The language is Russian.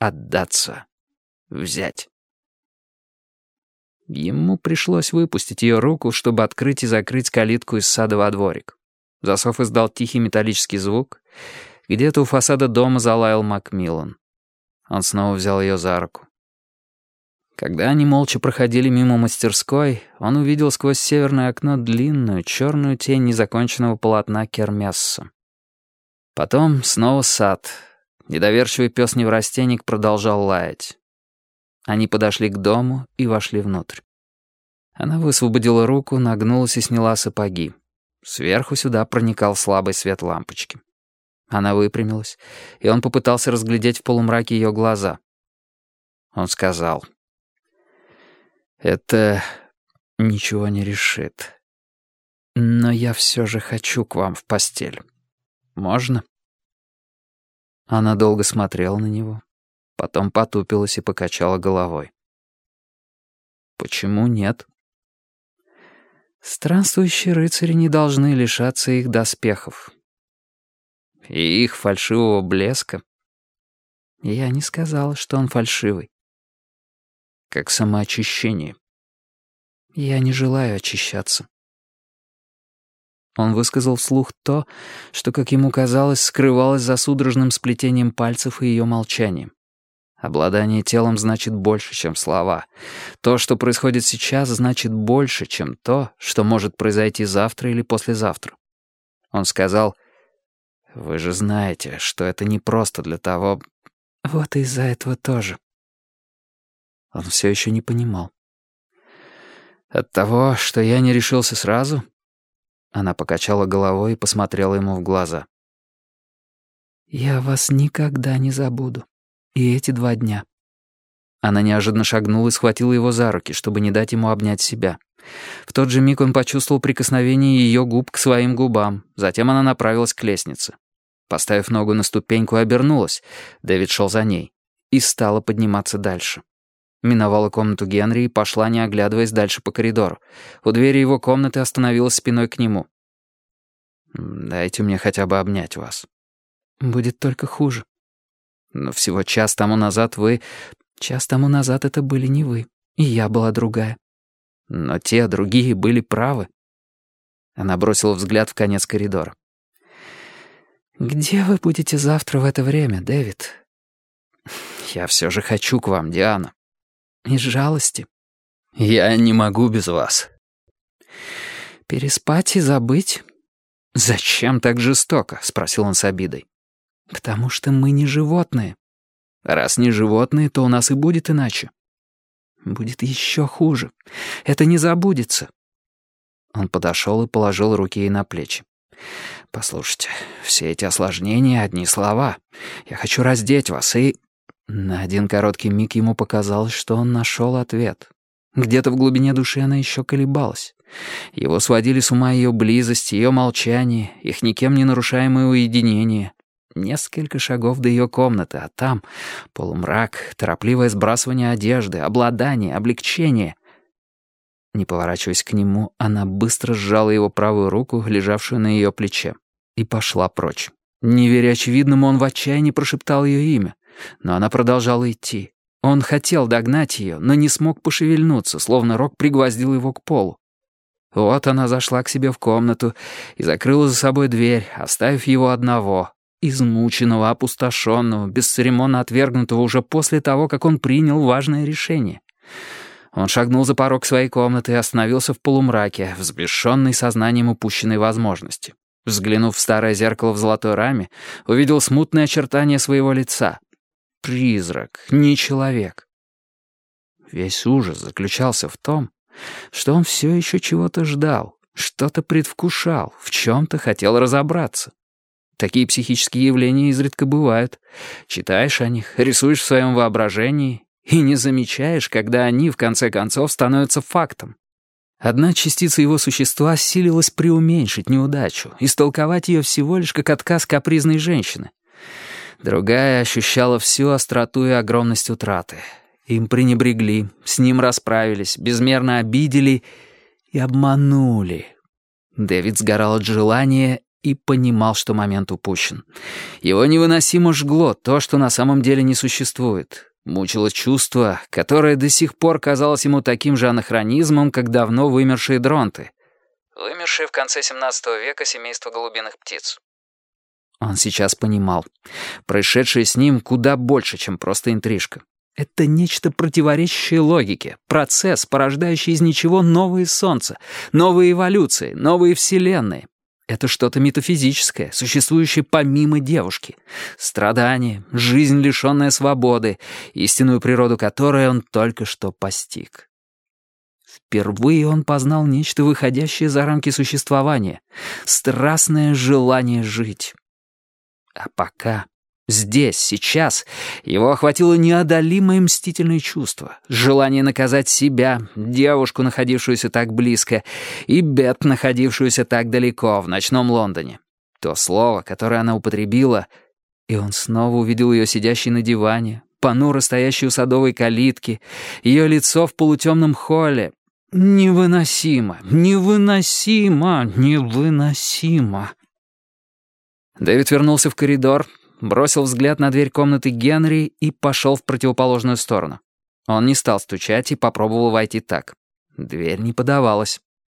отдаться, взять. Ему пришлось выпустить ее руку, чтобы открыть и закрыть калитку из сада во дворик. Засов издал тихий металлический звук. Где-то у фасада дома залаял Макмиллан. Он снова взял ее за руку. Когда они молча проходили мимо мастерской, он увидел сквозь северное окно длинную черную тень незаконченного полотна Кермесса. Потом снова сад. Недоверчивый пес-неврастенник продолжал лаять. Они подошли к дому и вошли внутрь. Она высвободила руку, нагнулась и сняла сапоги. Сверху сюда проникал слабый свет лампочки. Она выпрямилась, и он попытался разглядеть в полумраке ее глаза. Он сказал, «Это ничего не решит. Но я все же хочу к вам в постель. Можно?» Она долго смотрела на него, потом потупилась и покачала головой. «Почему нет?» «Странствующие рыцари не должны лишаться их доспехов. И их фальшивого блеска. Я не сказала, что он фальшивый. Как самоочищение. Я не желаю очищаться». Он высказал вслух то, что, как ему казалось, скрывалось за судорожным сплетением пальцев и ее молчанием. Обладание телом значит больше, чем слова. То, что происходит сейчас, значит больше, чем то, что может произойти завтра или послезавтра. Он сказал, «Вы же знаете, что это не просто для того...» «Вот из-за этого тоже». Он все еще не понимал. «От того, что я не решился сразу?» Она покачала головой и посмотрела ему в глаза. «Я вас никогда не забуду. И эти два дня». Она неожиданно шагнула и схватила его за руки, чтобы не дать ему обнять себя. В тот же миг он почувствовал прикосновение ее губ к своим губам. Затем она направилась к лестнице. Поставив ногу на ступеньку, обернулась. Дэвид шел за ней. И стала подниматься дальше. Миновала комнату Генри и пошла, не оглядываясь, дальше по коридору. У двери его комнаты остановилась спиной к нему. «Дайте мне хотя бы обнять вас». «Будет только хуже». Но всего час тому назад вы... Час тому назад это были не вы, и я была другая. Но те другие были правы. Она бросила взгляд в конец коридора. «Где вы будете завтра в это время, Дэвид?» «Я все же хочу к вам, Диана». «Из жалости?» «Я не могу без вас». «Переспать и забыть?» «Зачем так жестоко?» — спросил он с обидой. «Потому что мы не животные. Раз не животные, то у нас и будет иначе. Будет еще хуже. Это не забудется». Он подошел и положил руки ей на плечи. «Послушайте, все эти осложнения — одни слова. Я хочу раздеть вас и...» На один короткий миг ему показалось, что он нашел ответ. Где-то в глубине души она еще колебалась. Его сводили с ума ее близость, ее молчание, их никем не нарушаемое уединение. Несколько шагов до ее комнаты, а там полумрак, торопливое сбрасывание одежды, обладание, облегчение. Не поворачиваясь к нему, она быстро сжала его правую руку, лежавшую на ее плече, и пошла прочь. Не веря очевидному, он в отчаянии прошептал ее имя, но она продолжала идти. Он хотел догнать ее, но не смог пошевельнуться, словно рог пригвоздил его к полу. Вот она зашла к себе в комнату и закрыла за собой дверь, оставив его одного, измученного, опустошенного, бесцеремонно отвергнутого уже после того, как он принял важное решение. Он шагнул за порог своей комнаты и остановился в полумраке, взбешенный сознанием упущенной возможности. Взглянув в старое зеркало в золотой раме, увидел смутные очертания своего лица. Призрак, не человек. Весь ужас заключался в том, что он все еще чего-то ждал, что-то предвкушал, в чем-то хотел разобраться. Такие психические явления изредка бывают. Читаешь о них, рисуешь в своем воображении и не замечаешь, когда они, в конце концов, становятся фактом. Одна частица его существа силилась преуменьшить неудачу, истолковать ее всего лишь как отказ капризной женщины. Другая ощущала всю остроту и огромность утраты. Им пренебрегли, с ним расправились, безмерно обидели и обманули. Дэвид сгорал от желания и понимал, что момент упущен. Его невыносимо жгло то, что на самом деле не существует. Мучило чувство, которое до сих пор казалось ему таким же анахронизмом, как давно вымершие дронты. Вымершие в конце 17 века семейство голубиных птиц. Он сейчас понимал. Происшедшее с ним куда больше, чем просто интрижка. Это нечто противоречащее логике, процесс, порождающий из ничего новые солнца, новые эволюции, новые вселенные. Это что-то метафизическое, существующее помимо девушки. Страдание, жизнь, лишенная свободы, истинную природу которой он только что постиг. Впервые он познал нечто выходящее за рамки существования. Страстное желание жить. А пока Здесь, сейчас, его охватило неодолимое мстительное чувство, желание наказать себя, девушку, находившуюся так близко, и Бет, находившуюся так далеко, в ночном Лондоне. То слово, которое она употребила, и он снова увидел ее сидящей на диване, понуро стоящей у садовой калитки, ее лицо в полутемном холле. Невыносимо, невыносимо, невыносимо. Дэвид вернулся в коридор, бросил взгляд на дверь комнаты Генри и пошел в противоположную сторону. Он не стал стучать и попробовал войти так. Дверь не подавалась.